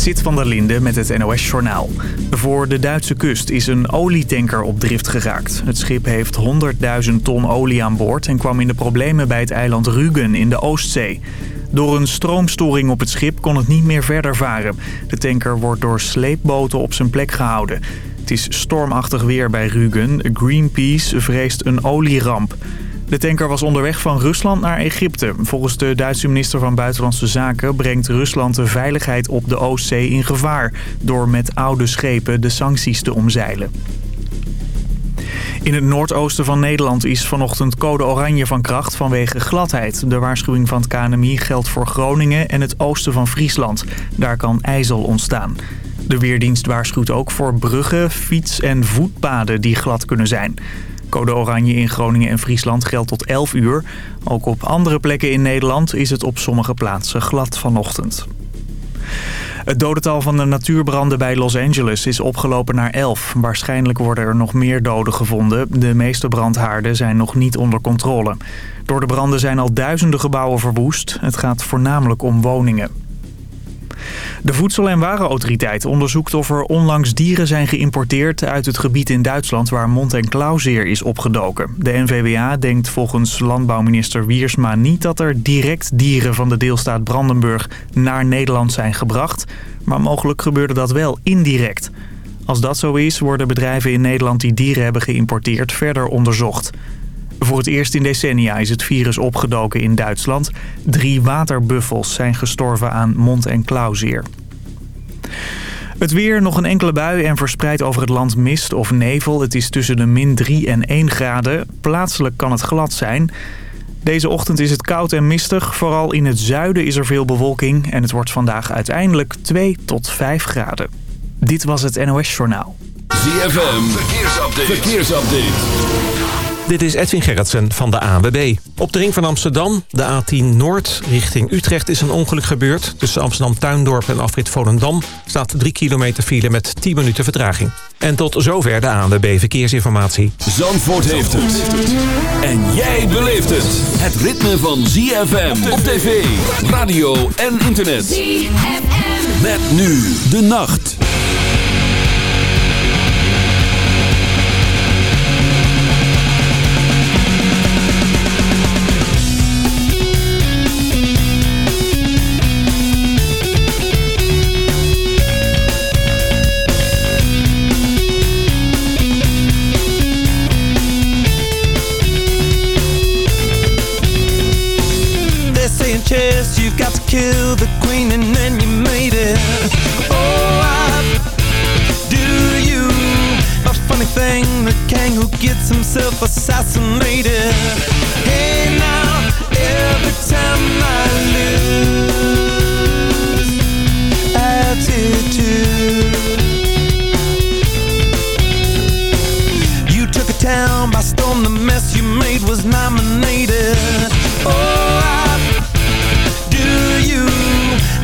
Zit van der Linde met het NOS-journaal. Voor de Duitse kust is een olietanker op drift geraakt. Het schip heeft 100.000 ton olie aan boord... en kwam in de problemen bij het eiland Rügen in de Oostzee. Door een stroomstoring op het schip kon het niet meer verder varen. De tanker wordt door sleepboten op zijn plek gehouden. Het is stormachtig weer bij Rügen. Greenpeace vreest een olieramp. De tanker was onderweg van Rusland naar Egypte. Volgens de Duitse minister van Buitenlandse Zaken brengt Rusland de veiligheid op de Oostzee in gevaar... door met oude schepen de sancties te omzeilen. In het noordoosten van Nederland is vanochtend code oranje van kracht vanwege gladheid. De waarschuwing van het KNMI geldt voor Groningen en het oosten van Friesland. Daar kan ijzel ontstaan. De Weerdienst waarschuwt ook voor bruggen, fiets- en voetpaden die glad kunnen zijn. Code oranje in Groningen en Friesland geldt tot 11 uur. Ook op andere plekken in Nederland is het op sommige plaatsen glad vanochtend. Het dodental van de natuurbranden bij Los Angeles is opgelopen naar 11. Waarschijnlijk worden er nog meer doden gevonden. De meeste brandhaarden zijn nog niet onder controle. Door de branden zijn al duizenden gebouwen verwoest. Het gaat voornamelijk om woningen. De Voedsel- en Warenautoriteit onderzoekt of er onlangs dieren zijn geïmporteerd uit het gebied in Duitsland waar mond- en klauwzeer is opgedoken. De NVWA denkt volgens landbouwminister Wiersma niet dat er direct dieren van de deelstaat Brandenburg naar Nederland zijn gebracht, maar mogelijk gebeurde dat wel indirect. Als dat zo is, worden bedrijven in Nederland die dieren hebben geïmporteerd verder onderzocht. Voor het eerst in decennia is het virus opgedoken in Duitsland. Drie waterbuffels zijn gestorven aan mond- en klauwzeer. Het weer, nog een enkele bui en verspreid over het land mist of nevel. Het is tussen de min 3 en 1 graden. Plaatselijk kan het glad zijn. Deze ochtend is het koud en mistig. Vooral in het zuiden is er veel bewolking. En het wordt vandaag uiteindelijk 2 tot 5 graden. Dit was het NOS Journaal. ZFM, verkeersupdate. verkeersupdate. Dit is Edwin Gerritsen van de ANWB. Op de ring van Amsterdam, de A10 Noord, richting Utrecht is een ongeluk gebeurd. Tussen Amsterdam-Tuindorp en afrit Volendam staat 3 kilometer file met 10 minuten vertraging. En tot zover de ANWB Verkeersinformatie. Zandvoort heeft het. En jij beleeft het. Het ritme van ZFM op tv, radio en internet. ZFM. Met nu de nacht. Kill the queen and then you made it. Oh, I do you. A funny thing, the king who gets himself assassinated. Hey now, every time I lose attitude. You took a town by storm, the mess you made was nominated. Oh,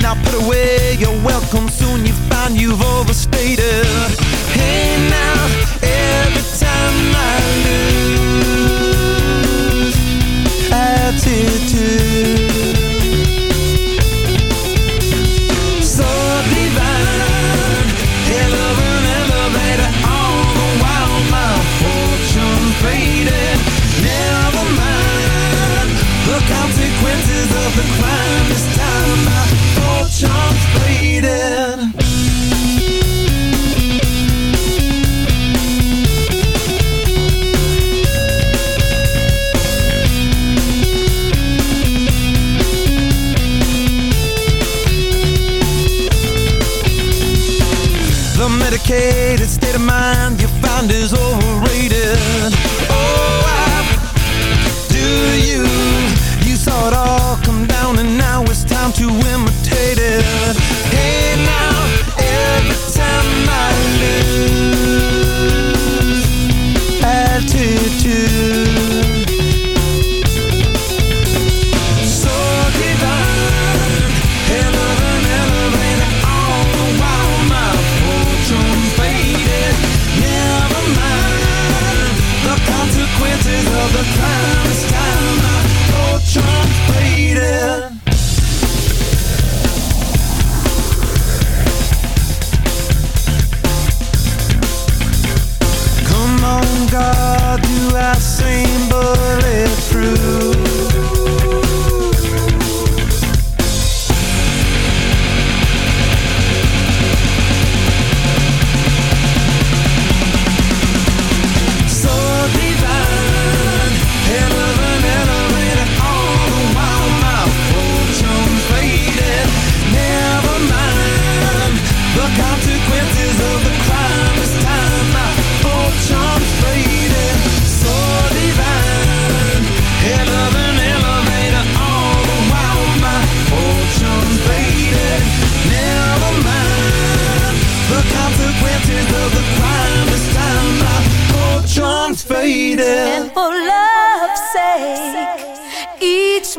Now put away. Your welcome Soon you find you've overstated Hey now Every time I lose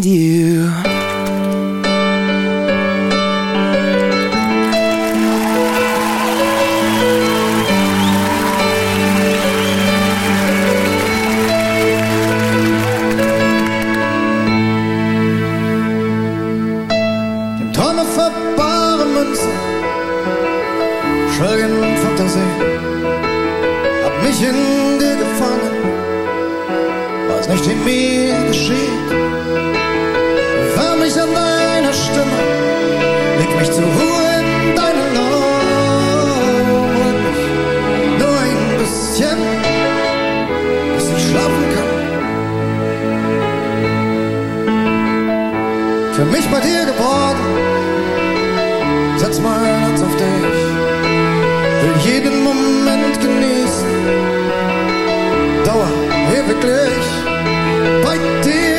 need you bare Münzen, Schwelgen und Fantasie. Hab mich in dir gefangen, weiß nicht, wie mir geschieht. Wärm mich an deiner Stimme, leg mich zur Ruhe in. Holt mich nur ein bisschen, bis ich schlafen kann. Für mich bei dir geworden setz mein Herz auf dich. Will jeden Moment genießen, Dauer ewiglich. Bei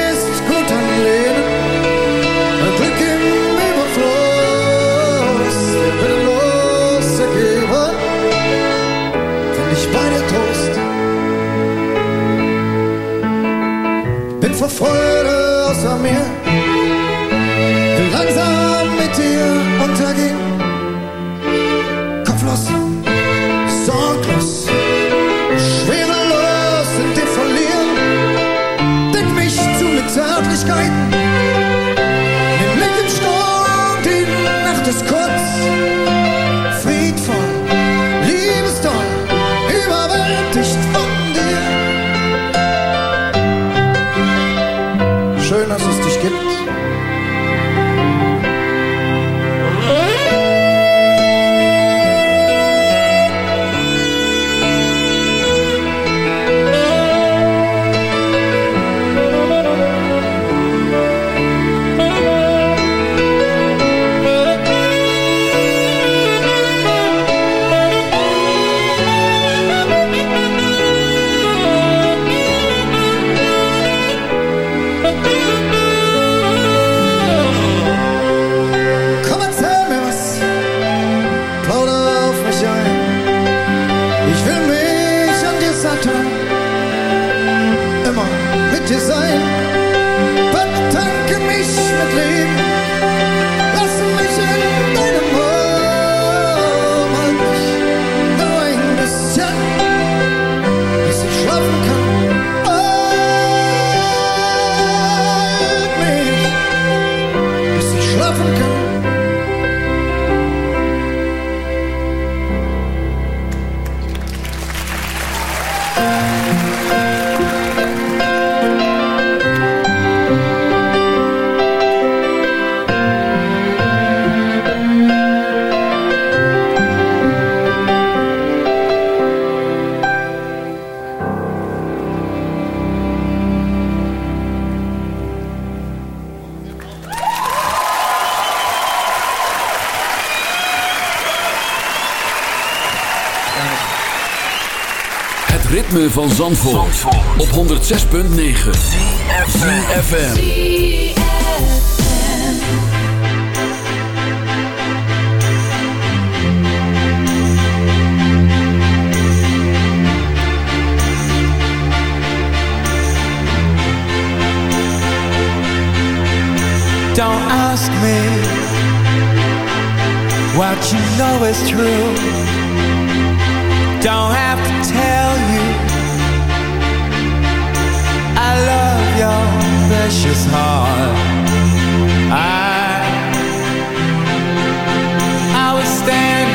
van Zandvoort, op 106.9 ZFM. Don't ask me what you know is true. Don't have precious heart. I I was standing,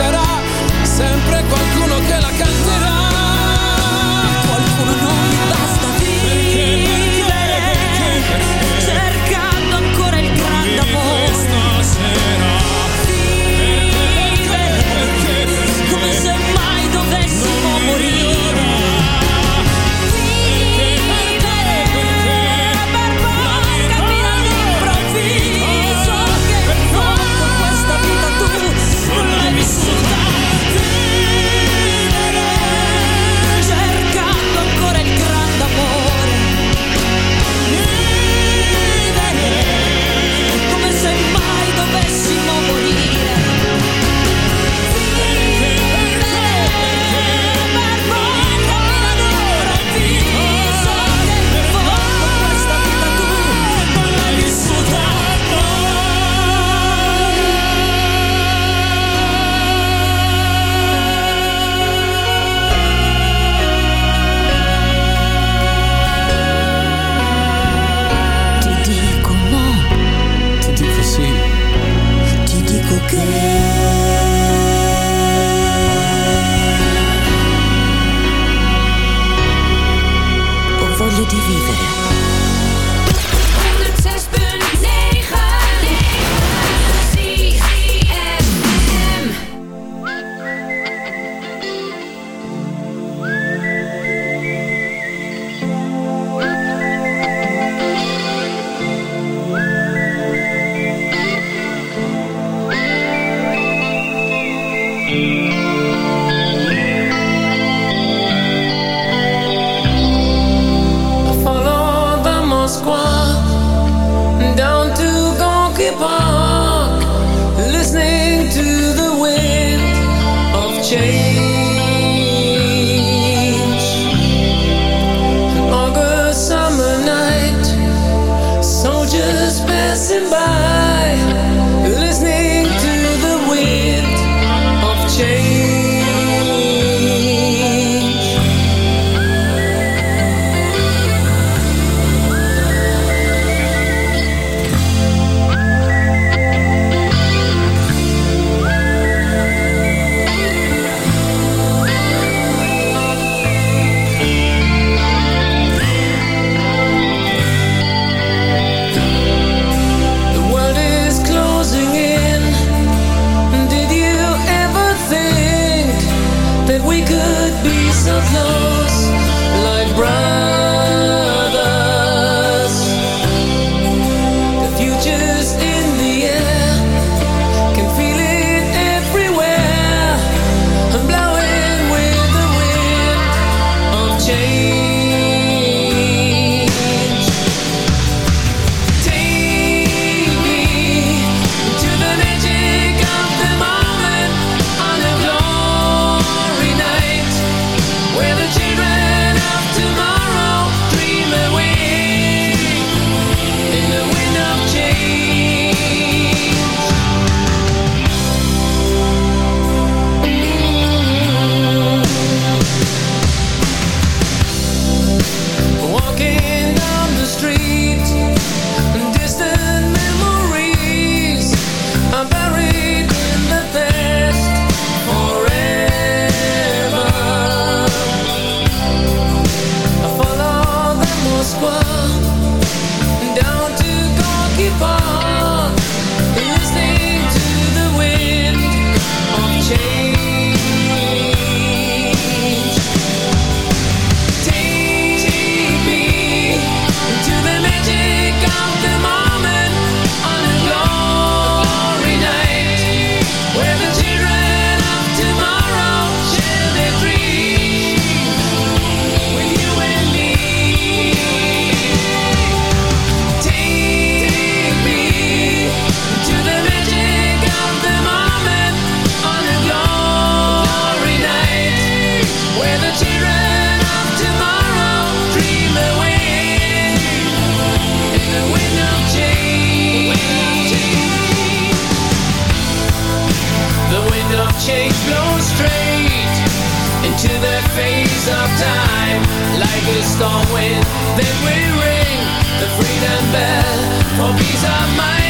sarà sempre qualcuno che la canterà. could be so close, like. A storm wind. Then we ring the freedom bell for peace of mind.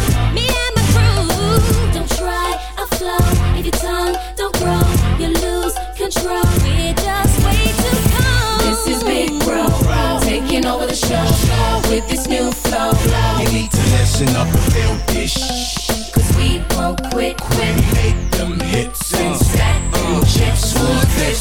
Lose. We're just way too cold. This is Big Bro, taking over the show with this new flow. You need to listen up and feel this. Cause we won't quit, quit. We make them hits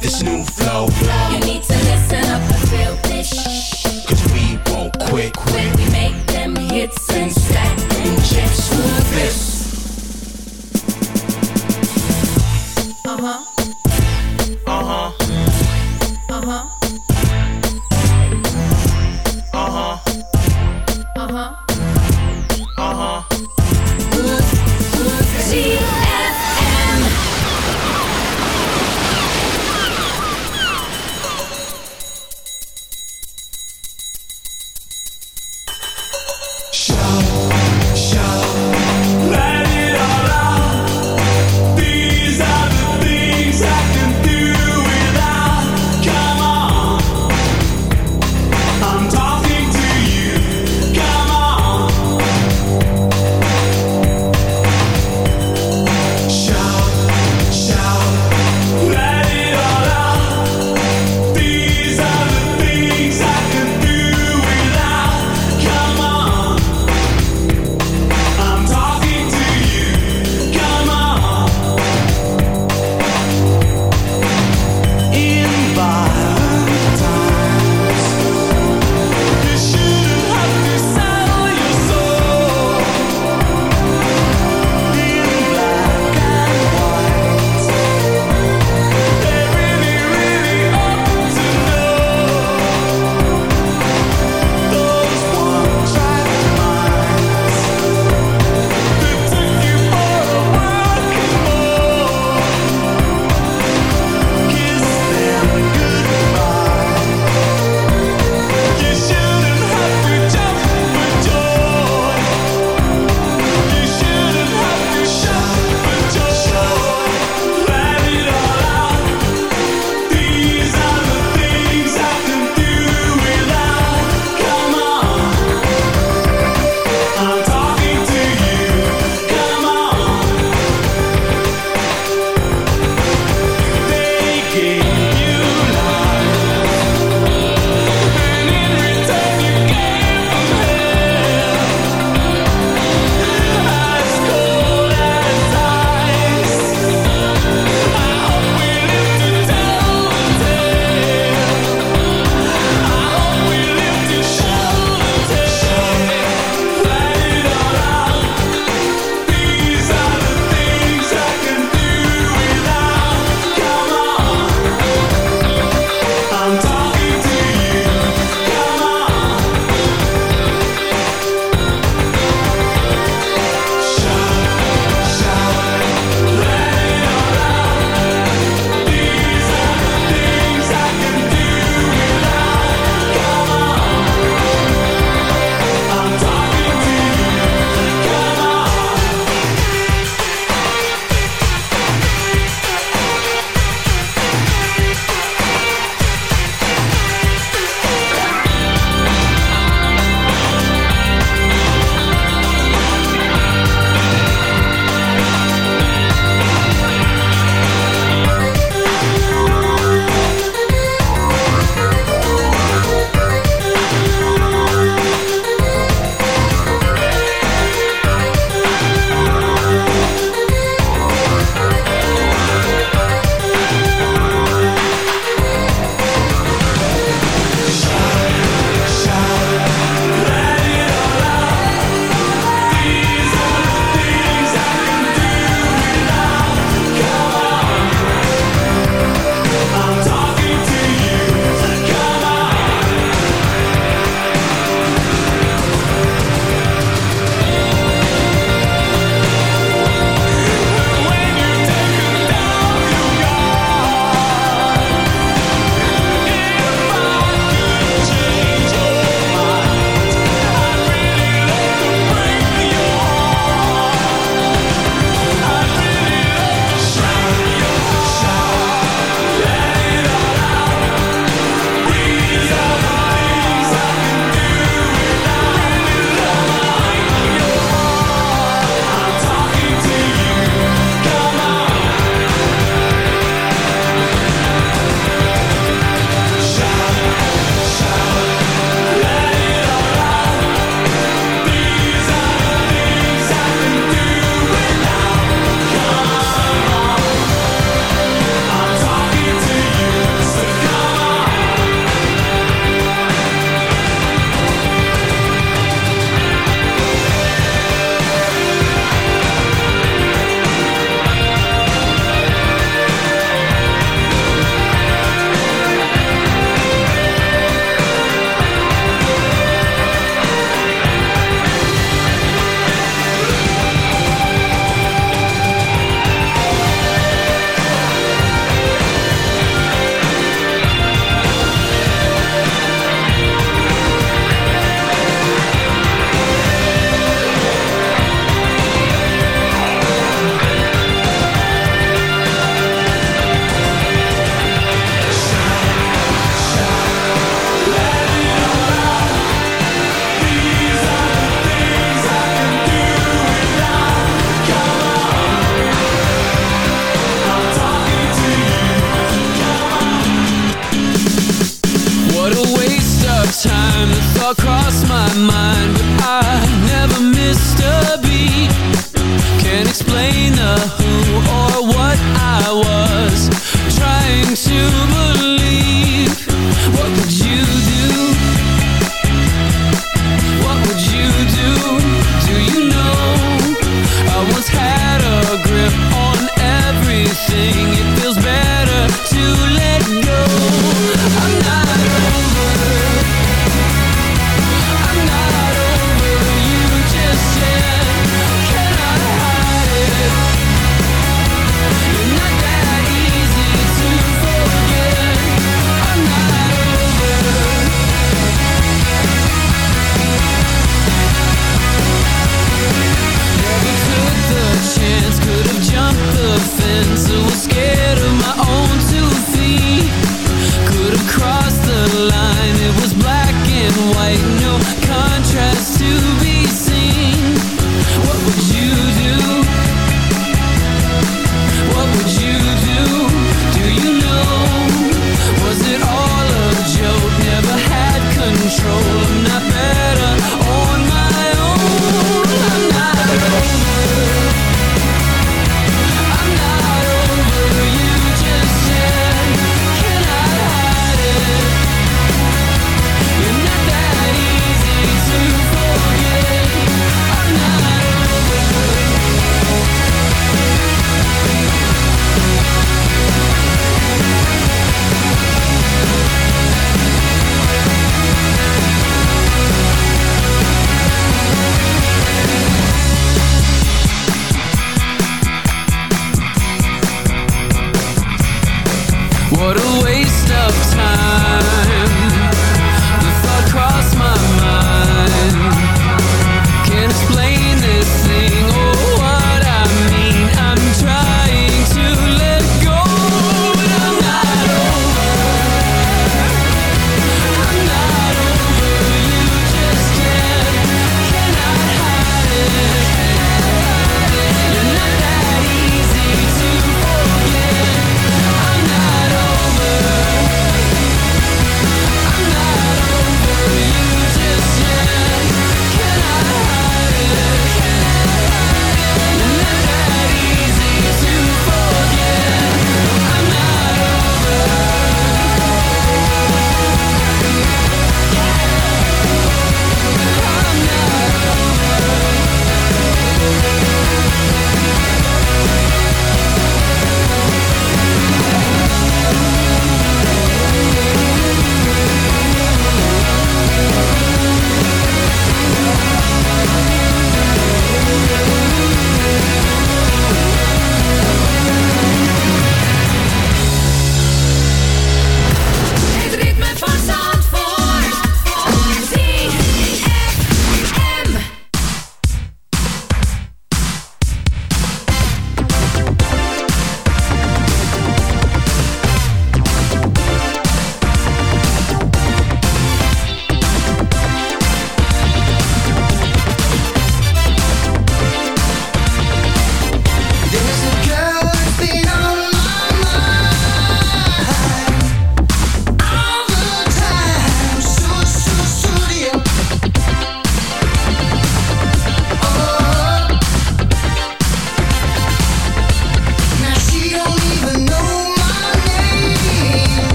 this new flow. You